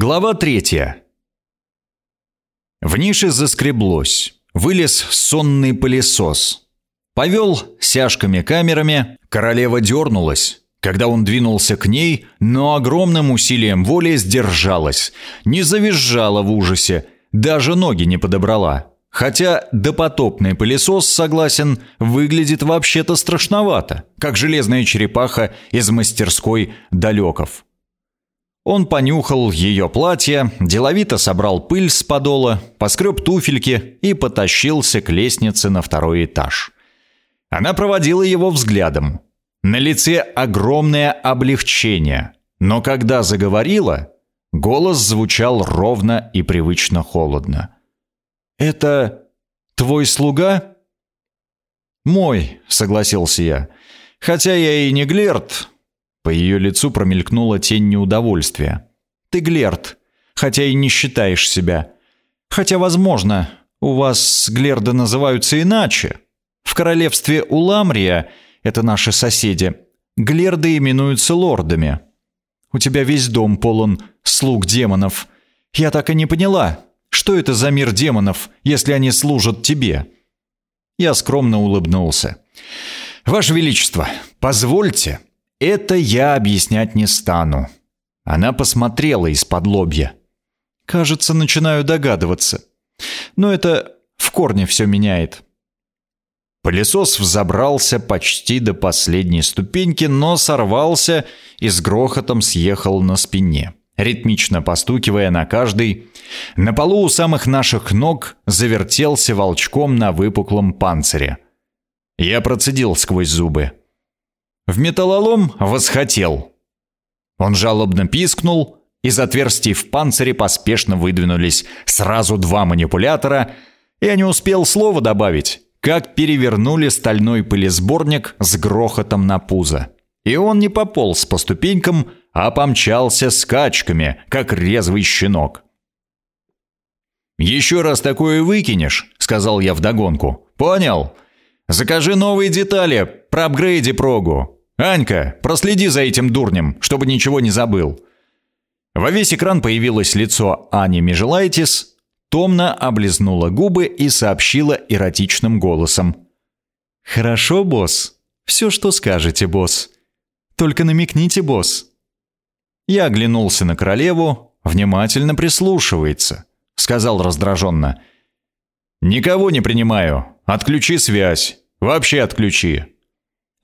Глава третья. В нише заскреблось. Вылез сонный пылесос. Повел сяжками камерами. Королева дернулась. Когда он двинулся к ней, но огромным усилием воли сдержалась. Не завизжала в ужасе. Даже ноги не подобрала. Хотя допотопный пылесос, согласен, выглядит вообще-то страшновато, как железная черепаха из мастерской далеков. Он понюхал ее платье, деловито собрал пыль с подола, поскреб туфельки и потащился к лестнице на второй этаж. Она проводила его взглядом. На лице огромное облегчение, но когда заговорила, голос звучал ровно и привычно холодно. «Это твой слуга?» «Мой», — согласился я. «Хотя я и не Глерт, по ее лицу промелькнула тень неудовольствия. «Ты Глерт, хотя и не считаешь себя. Хотя, возможно, у вас Глерды называются иначе. В королевстве Уламрия, это наши соседи, Глерды именуются лордами. У тебя весь дом полон слуг демонов. Я так и не поняла, что это за мир демонов, если они служат тебе?» Я скромно улыбнулся. «Ваше Величество, позвольте, это я объяснять не стану. Она посмотрела из-под лобья. Кажется, начинаю догадываться. Но это в корне все меняет. Пылесос взобрался почти до последней ступеньки, но сорвался и с грохотом съехал на спине, ритмично постукивая на каждый. На полу у самых наших ног завертелся волчком на выпуклом панцире. Я процедил сквозь зубы. В металлолом восхотел. Он жалобно пискнул, из отверстий в панцире поспешно выдвинулись сразу два манипулятора, и я не успел слова добавить, как перевернули стальной пылесборник с грохотом на пузо. И он не пополз по ступенькам, а помчался скачками, как резвый щенок. «Еще раз такое выкинешь», — сказал я вдогонку. «Понял? Закажи новые детали, проапгрейди прогу. «Анька, проследи за этим дурнем, чтобы ничего не забыл». Во весь экран появилось лицо Ани Межелайтис, томно облизнула губы и сообщила эротичным голосом. «Хорошо, босс. Все, что скажете, босс. Только намекните, босс». Я оглянулся на королеву, внимательно прислушивается, сказал раздраженно. «Никого не принимаю. Отключи связь. Вообще отключи.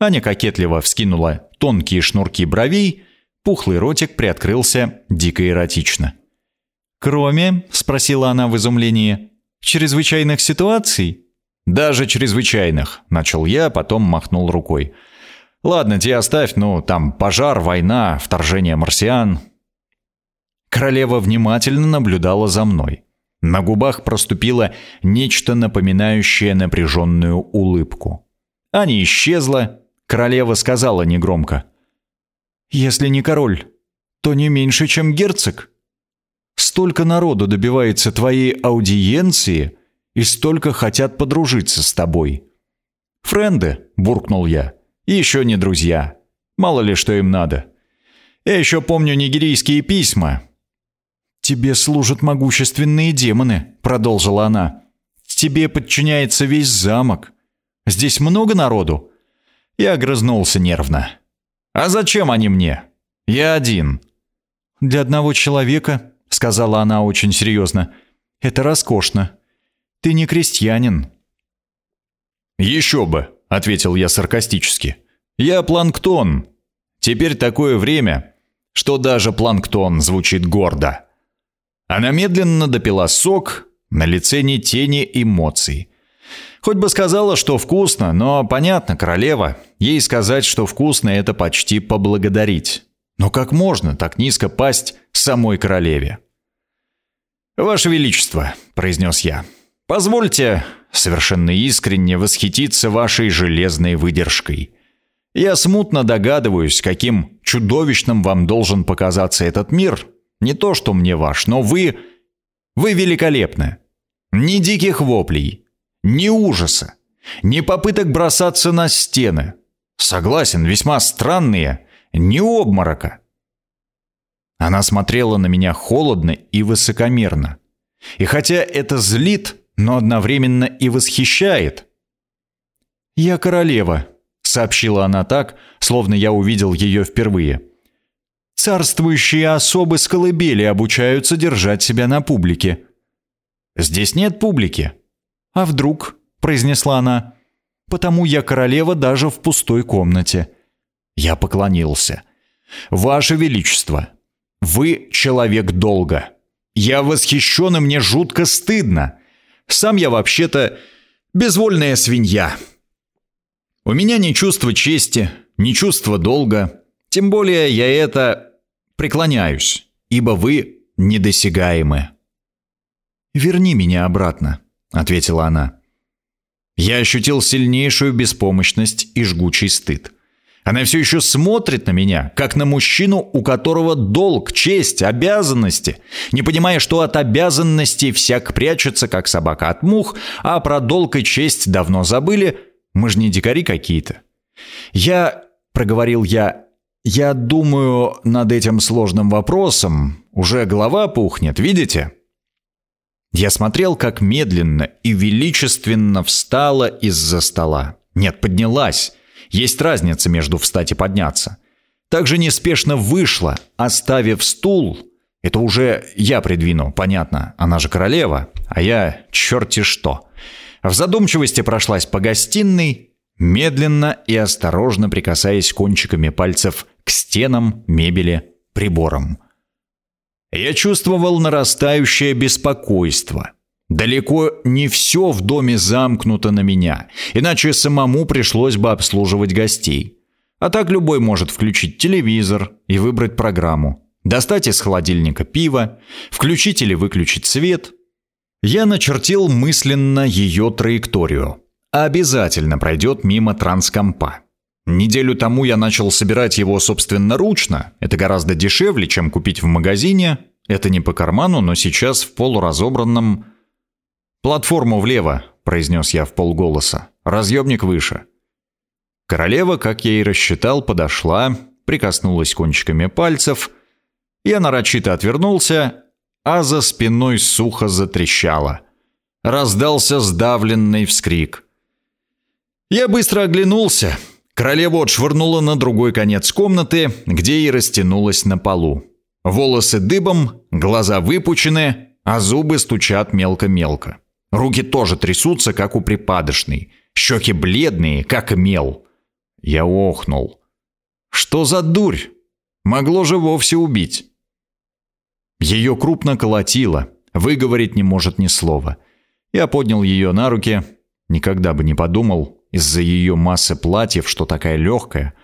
Аня кокетливо вскинула тонкие шнурки бровей, пухлый ротик приоткрылся дико эротично. «Кроме?» — спросила она в изумлении. «Чрезвычайных ситуаций?» «Даже чрезвычайных», — начал я, потом махнул рукой. «Ладно, те оставь, ну, там пожар, война, вторжение марсиан». Королева внимательно наблюдала за мной. На губах проступило нечто напоминающее напряженную улыбку. Аня исчезла, Королева сказала негромко. «Если не король, то не меньше, чем герцог. Столько народу добивается твоей аудиенции, и столько хотят подружиться с тобой». «Френды», — буркнул я, — «еще не друзья. Мало ли, что им надо. Я еще помню нигерийские письма». «Тебе служат могущественные демоны», — продолжила она. «Тебе подчиняется весь замок. Здесь много народу, я огрызнулся нервно. «А зачем они мне? Я один». «Для одного человека», — сказала она очень серьезно, — «это роскошно. Ты не крестьянин». «Еще бы», — ответил я саркастически. «Я планктон. Теперь такое время, что даже планктон звучит гордо». Она медленно допила сок, на лице ни тени эмоций. Хоть бы сказала, что вкусно, но понятно, королева. Ей сказать, что вкусно, это почти поблагодарить. Но как можно так низко пасть самой королеве? «Ваше Величество», — произнес я, — «позвольте совершенно искренне восхититься вашей железной выдержкой. Я смутно догадываюсь, каким чудовищным вам должен показаться этот мир. Не то, что мне ваш, но вы... Вы великолепны. Ни диких воплей, ни ужаса, ни попыток бросаться на стены. Согласен, весьма странные, ни обморока. Она смотрела на меня холодно и высокомерно. И хотя это злит, но одновременно и восхищает. «Я королева», — сообщила она так, словно я увидел ее впервые. «Царствующие особы с колыбели обучаются держать себя на публике». «Здесь нет публики». «А вдруг?» — произнесла она. «Потому я королева даже в пустой комнате». Я поклонился. «Ваше Величество, вы человек долга. Я восхищен, и мне жутко стыдно. Сам я вообще-то безвольная свинья. У меня ни чувство чести, ни чувство долга. Тем более я это преклоняюсь, ибо вы недосягаемы. «Верни меня обратно», — ответила она. Я ощутил сильнейшую беспомощность и жгучий стыд. Она все еще смотрит на меня, как на мужчину, у которого долг, честь, обязанности, не понимая, что от обязанностей всяк прячется, как собака от мух, а про долг и честь давно забыли, мы же не дикари какие-то. Я, проговорил я, я думаю над этим сложным вопросом, уже голова пухнет, видите? Я смотрел, как медленно и величественно встала из-за стола. Нет, поднялась есть разница между встать и подняться. Также неспешно вышла, оставив стул. Это уже я придвину, понятно, она же королева, а я черти что. В задумчивости прошлась по гостиной, медленно и осторожно прикасаясь кончиками пальцев к стенам, мебели, приборам. Я чувствовал нарастающее беспокойство – Далеко не все в доме замкнуто на меня, иначе самому пришлось бы обслуживать гостей. А так любой может включить телевизор и выбрать программу, достать из холодильника пиво, включить или выключить свет. Я начертил мысленно ее траекторию. Обязательно пройдет мимо транскомпа. Неделю тому я начал собирать его собственноручно. Это гораздо дешевле, чем купить в магазине. Это не по карману, но сейчас в полуразобранном «Платформу влево», — произнес я в полголоса. «Разъемник выше». Королева, как я и рассчитал, подошла, прикоснулась кончиками пальцев. Я нарочито отвернулся, а за спиной сухо затрещало. Раздался сдавленный вскрик. Я быстро оглянулся. Королева отшвырнула на другой конец комнаты, где и растянулась на полу. Волосы дыбом, глаза выпучены, а зубы стучат мелко-мелко. Руки тоже трясутся, как у припадочной. Щеки бледные, как мел. Я охнул. Что за дурь? Могло же вовсе убить. Ее крупно колотило. Выговорить не может ни слова. Я поднял ее на руки. Никогда бы не подумал, из-за ее массы платьев, что такая легкая.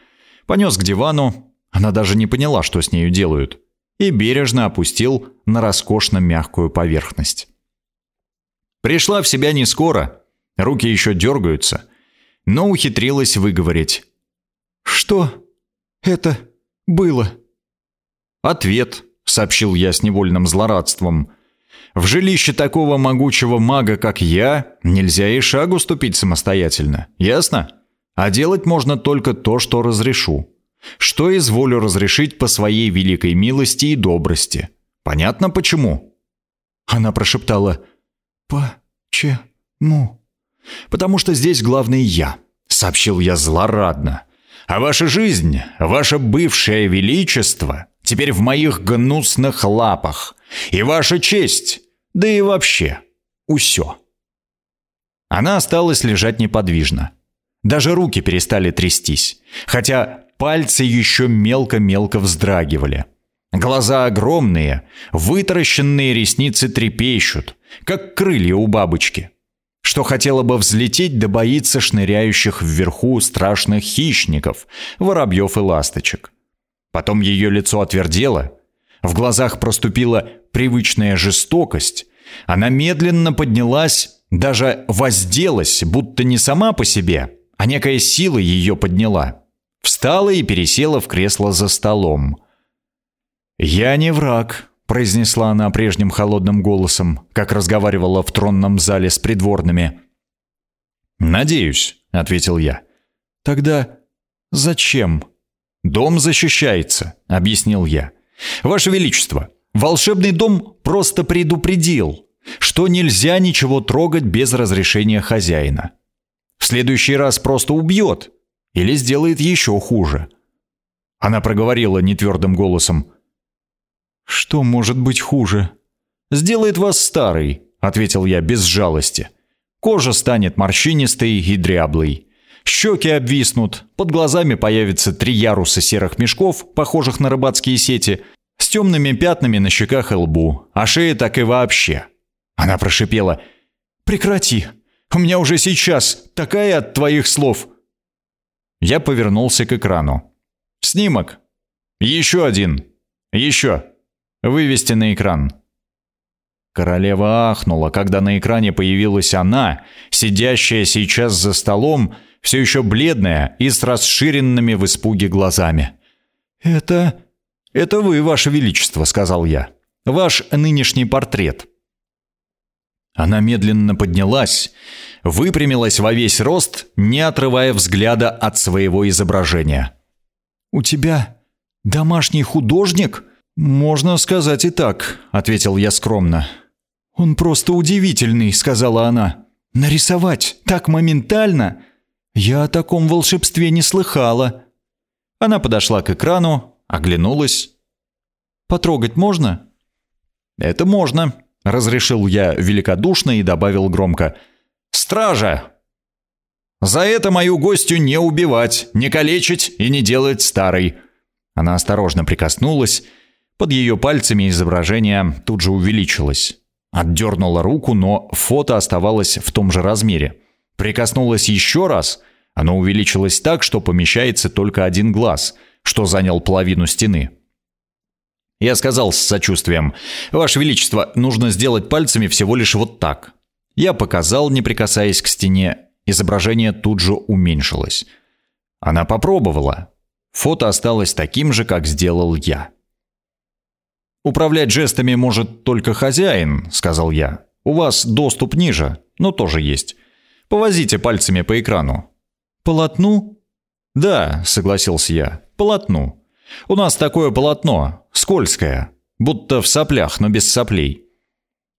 Понес к дивану. Она даже не поняла, что с нею делают. И бережно опустил на роскошно мягкую поверхность. Пришла в себя не скоро, руки еще дергаются, но ухитрилась выговорить. «Что это было?» «Ответ», — сообщил я с невольным злорадством. «В жилище такого могучего мага, как я, нельзя и шагу ступить самостоятельно, ясно? А делать можно только то, что разрешу. Что изволю разрешить по своей великой милости и добрости. Понятно почему?» Она прошептала «Почему?» «Потому что здесь главный я», — сообщил я злорадно. «А ваша жизнь, ваше бывшее величество теперь в моих гнусных лапах. И ваша честь, да и вообще, усё». Она осталась лежать неподвижно. Даже руки перестали трястись, хотя пальцы еще мелко-мелко вздрагивали. Глаза огромные, вытаращенные ресницы трепещут, как крылья у бабочки, что хотела бы взлететь да боится шныряющих вверху страшных хищников, воробьев и ласточек. Потом ее лицо отвердело, в глазах проступила привычная жестокость, она медленно поднялась, даже возделась, будто не сама по себе, а некая сила ее подняла. Встала и пересела в кресло за столом – «Я не враг», — произнесла она прежним холодным голосом, как разговаривала в тронном зале с придворными. «Надеюсь», — ответил я. «Тогда зачем?» «Дом защищается», — объяснил я. Ваше Величество, волшебный дом просто предупредил, что нельзя ничего трогать без разрешения хозяина. В следующий раз просто убьет или сделает еще хуже. Она проговорила нетвердым голосом. «Что может быть хуже?» «Сделает вас старый», — ответил я без жалости. «Кожа станет морщинистой и дряблой. Щеки обвиснут, под глазами появятся три яруса серых мешков, похожих на рыбацкие сети, с темными пятнами на щеках и лбу, а шея так и вообще». Она прошипела. «Прекрати! У меня уже сейчас такая от твоих слов!» Я повернулся к экрану. «Снимок! Еще один! Еще! Вывести на экран!» Королева ахнула, когда на экране появилась она, сидящая сейчас за столом, все еще бледная и с расширенными в испуге глазами. «Это... это вы, ваше величество», — сказал я. «Ваш нынешний портрет». Она медленно поднялась, выпрямилась во весь рост, не отрывая взгляда от своего изображения. «У тебя домашний художник?» «Можно сказать и так», — ответил я скромно. «Он просто удивительный», — сказала она. «Нарисовать так моментально? Я о таком волшебстве не слыхала». Она подошла к экрану, оглянулась. «Потрогать можно?» «Это можно», — разрешил я великодушно и добавил громко. «Стража! За это мою гостью не убивать, не калечить и не делать старой». Она осторожно прикоснулась. Под ее пальцами изображение тут же увеличилось. Отдернула руку, но фото оставалось в том же размере. Прикоснулась еще раз. Оно увеличилось так, что помещается только один глаз, что занял половину стены. Я сказал с сочувствием, «Ваше Величество, нужно сделать пальцами всего лишь вот так». Я показал, не прикасаясь к стене. Изображение тут же уменьшилось. Она попробовала. Фото осталось таким же, как сделал я. «Управлять жестами может только хозяин», — сказал я. «У вас доступ ниже, но тоже есть. Повозите пальцами по экрану». «Полотну?» «Да», — согласился я, — «полотну». У нас такое полотно, скользкое, будто в соплях, но без соплей.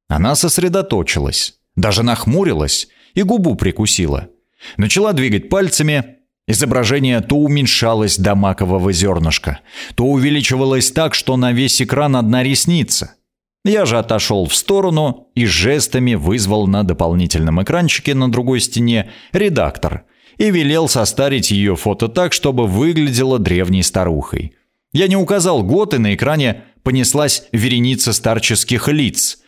Она сосредоточилась, даже нахмурилась и губу прикусила. Начала двигать пальцами, Изображение то уменьшалось до макового зернышка, то увеличивалось так, что на весь экран одна ресница. Я же отошел в сторону и жестами вызвал на дополнительном экранчике на другой стене редактор и велел состарить ее фото так, чтобы выглядело древней старухой. Я не указал год, и на экране понеслась вереница старческих лиц.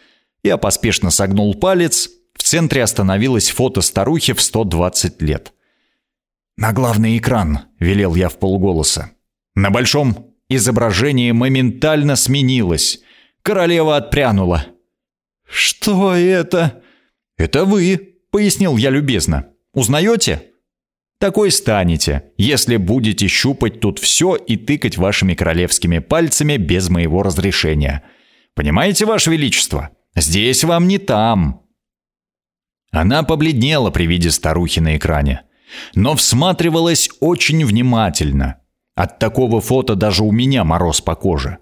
Я поспешно согнул палец. В центре остановилось фото старухи в 120 лет. «На главный экран», — велел я в полголоса. На большом изображении моментально сменилось. Королева отпрянула. «Что это?» «Это вы», — пояснил я любезно. «Узнаете?» Такой станете, если будете щупать тут все и тыкать вашими королевскими пальцами без моего разрешения. Понимаете, Ваше Величество? Здесь вам не там». Она побледнела при виде старухи на экране, но всматривалась очень внимательно. От такого фото даже у меня мороз по коже.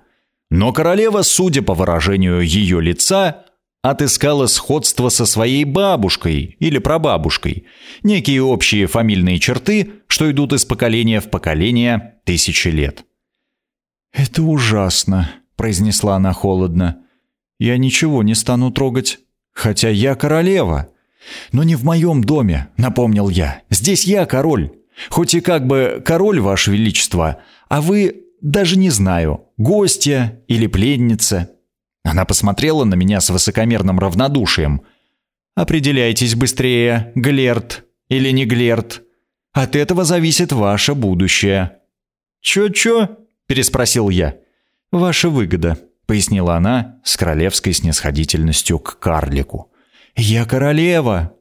Но королева, судя по выражению ее лица, отыскала сходство со своей бабушкой или прабабушкой, некие общие фамильные черты, что идут из поколения в поколение тысячи лет. «Это ужасно», — произнесла она холодно. «Я ничего не стану трогать, хотя я королева. Но не в моем доме», — напомнил я. «Здесь я король. Хоть и как бы король, ваше величество, а вы, даже не знаю, гостья или пленница». Она посмотрела на меня с высокомерным равнодушием. «Определяйтесь быстрее, Глерт или не Глерт. От этого зависит ваше будущее». «Чё-чё?» – переспросил я. «Ваша выгода», – пояснила она с королевской снисходительностью к карлику. «Я королева,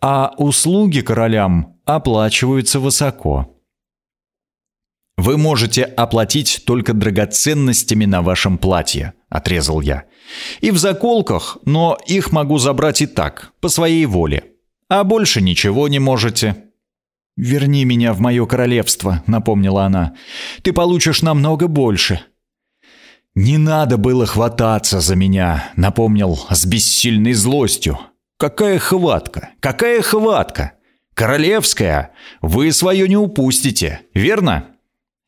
а услуги королям оплачиваются высоко. Вы можете оплатить только драгоценностями на вашем платье, отрезал я. И в заколках, но их могу забрать и так, по своей воле. А больше ничего не можете. Верни меня в мое королевство, напомнила она. Ты получишь намного больше. «Не надо было хвататься за меня», — напомнил с бессильной злостью. «Какая хватка! Какая хватка! Королевская! Вы свое не упустите, верно?»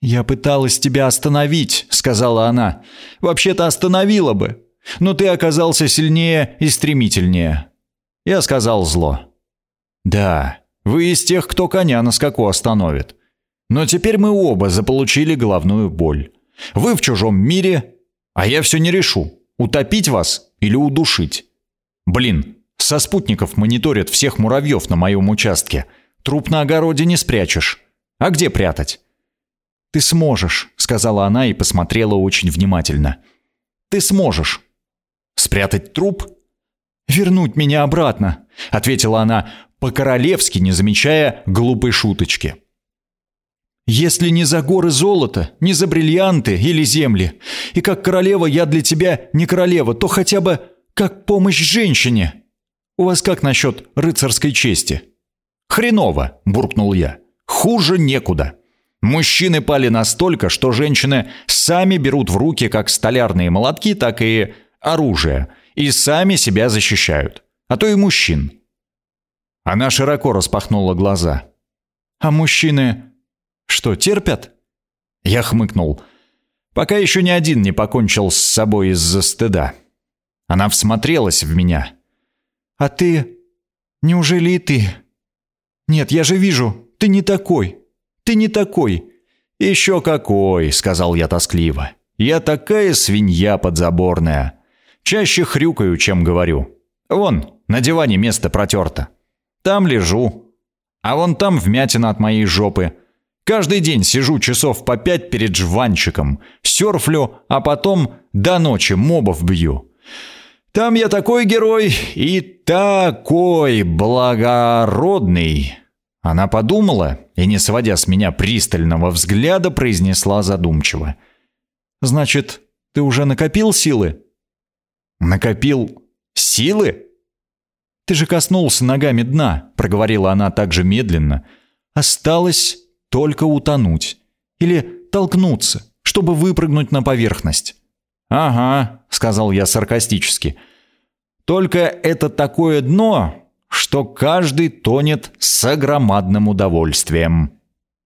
«Я пыталась тебя остановить», — сказала она. «Вообще-то остановила бы, но ты оказался сильнее и стремительнее». Я сказал зло. «Да, вы из тех, кто коня на скаку остановит. Но теперь мы оба заполучили головную боль. Вы в чужом мире, а я все не решу, утопить вас или удушить. Блин, со спутников мониторят всех муравьев на моем участке. Труп на огороде не спрячешь. А где прятать? «Ты сможешь», — сказала она и посмотрела очень внимательно. «Ты сможешь». «Спрятать труп?» «Вернуть меня обратно», — ответила она по-королевски, не замечая глупой шуточки. «Если не за горы золота, не за бриллианты или земли, и как королева я для тебя не королева, то хотя бы как помощь женщине. У вас как насчет рыцарской чести?» «Хреново», — буркнул я. «Хуже некуда». Мужчины пали настолько, что женщины сами берут в руки как столярные молотки, так и оружие, и сами себя защищают. А то и мужчин. Она широко распахнула глаза. «А мужчины что, терпят?» Я хмыкнул. Пока еще ни один не покончил с собой из-за стыда. Она всмотрелась в меня. «А ты? Неужели и ты? Нет, я же вижу, ты не такой. Ты не такой». «Еще какой», — сказал я тоскливо. «Я такая свинья подзаборная. Чаще хрюкаю, чем говорю. Вон, на диване место протерто. Там лежу. А вон там вмятина от моей жопы. Каждый день сижу часов по пять перед жванчиком, серфлю, а потом до ночи мобов бью. Там я такой герой и такой благородный». Она подумала и, не сводя с меня пристального взгляда, произнесла задумчиво. «Значит, ты уже накопил силы?» «Накопил силы?» «Ты же коснулся ногами дна», — проговорила она также медленно. «Осталось только утонуть. Или толкнуться, чтобы выпрыгнуть на поверхность». «Ага», — сказал я саркастически. «Только это такое дно, что каждый тонет с огромадным удовольствием.